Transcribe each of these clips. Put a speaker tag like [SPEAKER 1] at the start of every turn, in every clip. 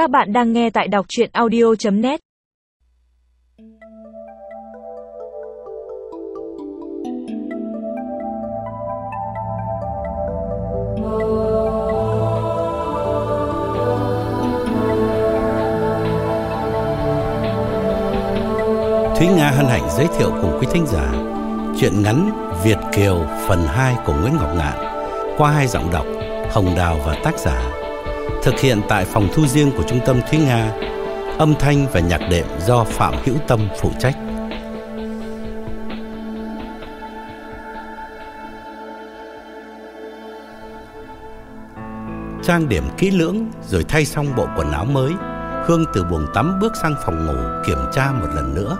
[SPEAKER 1] Các bạn đang nghe tại đọc chuyện audio.net
[SPEAKER 2] Thúy Nga hân hạnh giới thiệu cùng quý thính giả Chuyện ngắn Việt Kiều phần 2 của Nguyễn Ngọc Ngạn Qua hai giọng đọc Hồng Đào và tác giả Thực hiện tại phòng thu riêng của Trung tâm Thúy Nga Âm thanh và nhạc đệm do Phạm Hữu Tâm phụ trách. Trang điểm kỹ lưỡng rồi thay xong bộ quần áo mới Hương từ buồng tắm bước sang phòng ngủ kiểm tra một lần nữa.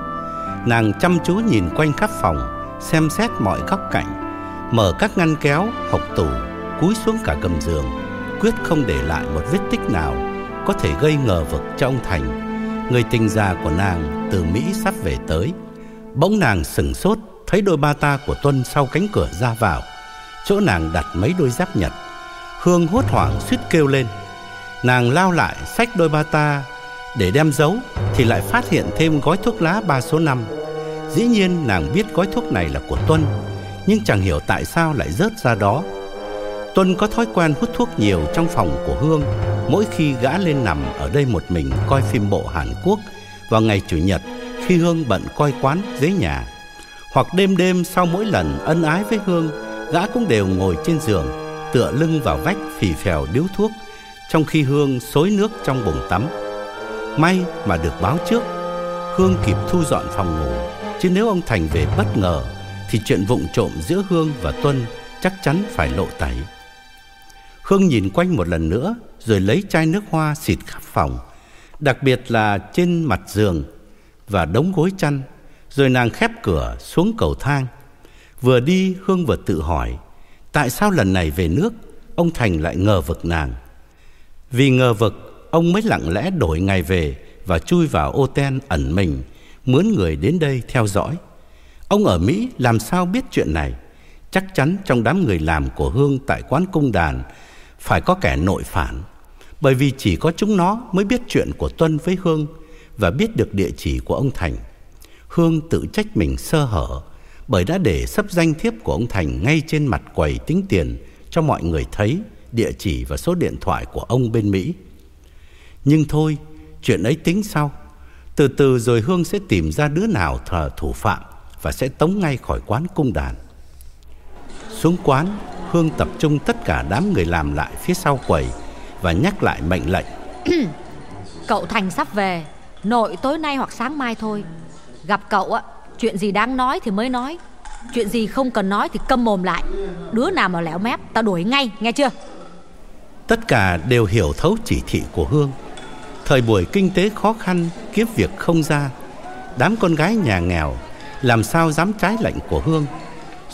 [SPEAKER 2] Nàng chăm chú nhìn quanh khắp phòng Xem xét mọi góc cạnh Mở các ngăn kéo, hộc tủ Cúi xuống cả gầm giường. Quyết không để lại một vết tích nào Có thể gây ngờ vực cho ông Thành. Người tình già của nàng từ Mỹ sắp về tới. Bỗng nàng sừng sốt Thấy đôi ba ta của Tuân sau cánh cửa ra vào. Chỗ nàng đặt mấy đôi giáp nhật. Hương hốt hoảng suýt kêu lên. Nàng lao lại xách đôi ba ta để đem giấu thì lại phát hiện thêm gói thuốc lá ba số 5. Dĩ nhiên nàng biết gói thuốc này là của Tuân, nhưng chẳng hiểu tại sao lại rớt ra đó. Tuân có thói quen hút thuốc nhiều trong phòng của Hương, mỗi khi gã lên nằm ở đây một mình coi phim bộ Hàn Quốc vào ngày chủ nhật khi Hương bận coi quán dưới nhà. Hoặc đêm đêm sau mỗi lần ân ái với Hương, gã cũng đều ngồi trên giường, tựa lưng vào vách phì phèo điếu thuốc, trong khi Hương xối nước trong bồn tắm. May mà được báo trước Hương kịp thu dọn phòng ngủ Chứ nếu ông Thành về bất ngờ Thì chuyện vụng trộm giữa Hương và Tuân Chắc chắn phải lộ tẩy Hương nhìn quanh một lần nữa Rồi lấy chai nước hoa xịt khắp phòng Đặc biệt là trên mặt giường Và đống gối chăn Rồi nàng khép cửa xuống cầu thang Vừa đi Hương vừa tự hỏi Tại sao lần này về nước Ông Thành lại ngờ vực nàng Vì ngờ vực ông mới lặng lẽ đổi ngày về và chui vào ô ten ẩn mình, mướn người đến đây theo dõi. Ông ở Mỹ làm sao biết chuyện này? Chắc chắn trong đám người làm của Hương tại quán cung đàn phải có kẻ nội phản, bởi vì chỉ có chúng nó mới biết chuyện của Tuân với Hương và biết được địa chỉ của ông Thành. Hương tự trách mình sơ hở bởi đã để sắp danh thiếp của ông Thành ngay trên mặt quầy tính tiền cho mọi người thấy địa chỉ và số điện thoại của ông bên Mỹ. Nhưng thôi, chuyện ấy tính sau. Từ từ rồi Hương sẽ tìm ra đứa nào thờ thủ phạm và sẽ tống ngay khỏi quán cung đàn. Xuống quán, Hương tập trung tất cả đám người làm lại phía sau quầy và nhắc lại mệnh lệnh.
[SPEAKER 3] cậu Thành sắp về, nội tối nay hoặc sáng mai thôi. Gặp cậu á, chuyện gì đáng nói thì mới nói. Chuyện gì không cần nói thì câm mồm lại. Đứa nào mà lẻo mép, tao đuổi ngay, nghe chưa?
[SPEAKER 2] Tất cả đều hiểu thấu chỉ thị của Hương Thời buổi kinh tế khó khăn, kiếm việc không ra, đám con gái nhà nghèo làm sao dám trái lệnh của Hương.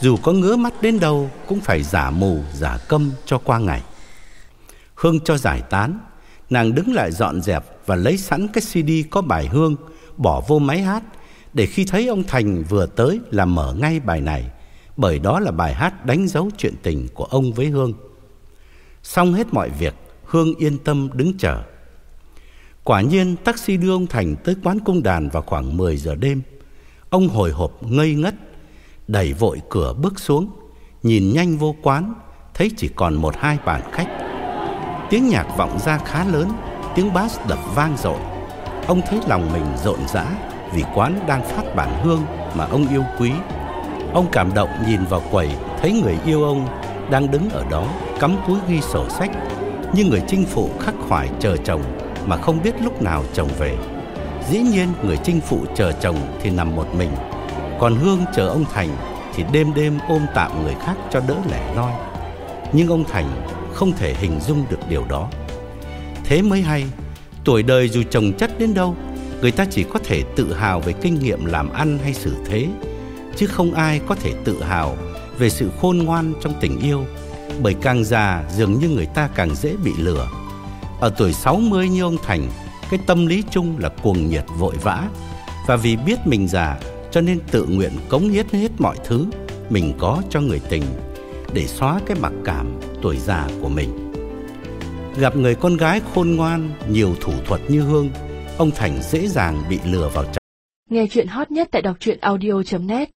[SPEAKER 2] Dù có ngứa mắt đến đâu cũng phải giả mù, giả câm cho qua ngày. Hương cho giải tán, nàng đứng lại dọn dẹp và lấy sẵn cái CD có bài Hương, bỏ vô máy hát để khi thấy ông Thành vừa tới là mở ngay bài này, bởi đó là bài hát đánh dấu chuyện tình của ông với Hương. Xong hết mọi việc, Hương yên tâm đứng chờ. Quả nhiên taxi đưa ông Thành tới quán cung đàn vào khoảng 10 giờ đêm. Ông hồi hộp ngây ngất, đẩy vội cửa bước xuống, nhìn nhanh vô quán, thấy chỉ còn một hai bàn khách. Tiếng nhạc vọng ra khá lớn, tiếng bass đập vang dội. Ông thấy lòng mình rộn rã vì quán đang phát bản hương mà ông yêu quý. Ông cảm động nhìn vào quầy, thấy người yêu ông đang đứng ở đó, cắm cúi ghi sổ sách, như người chinh phụ khắc khoải chờ chồng mà không biết lúc nào chồng về. Dĩ nhiên người chinh phụ chờ chồng thì nằm một mình, còn Hương chờ ông Thành thì đêm đêm ôm tạm người khác cho đỡ lẻ loi. Nhưng ông Thành không thể hình dung được điều đó. Thế mới hay, tuổi đời dù chồng chất đến đâu, người ta chỉ có thể tự hào về kinh nghiệm làm ăn hay xử thế, chứ không ai có thể tự hào về sự khôn ngoan trong tình yêu, bởi càng già dường như người ta càng dễ bị lừa ở tuổi 60 như ông Thành, cái tâm lý chung là cuồng nhiệt vội vã và vì biết mình già cho nên tự nguyện cống hiến hết mọi thứ mình có cho người tình để xóa cái mặc cảm tuổi già của mình. Gặp người con gái khôn ngoan, nhiều thủ thuật như Hương, ông Thành dễ dàng bị lừa vào trong.
[SPEAKER 1] Nghe chuyện hot nhất tại đọc truyện audio.net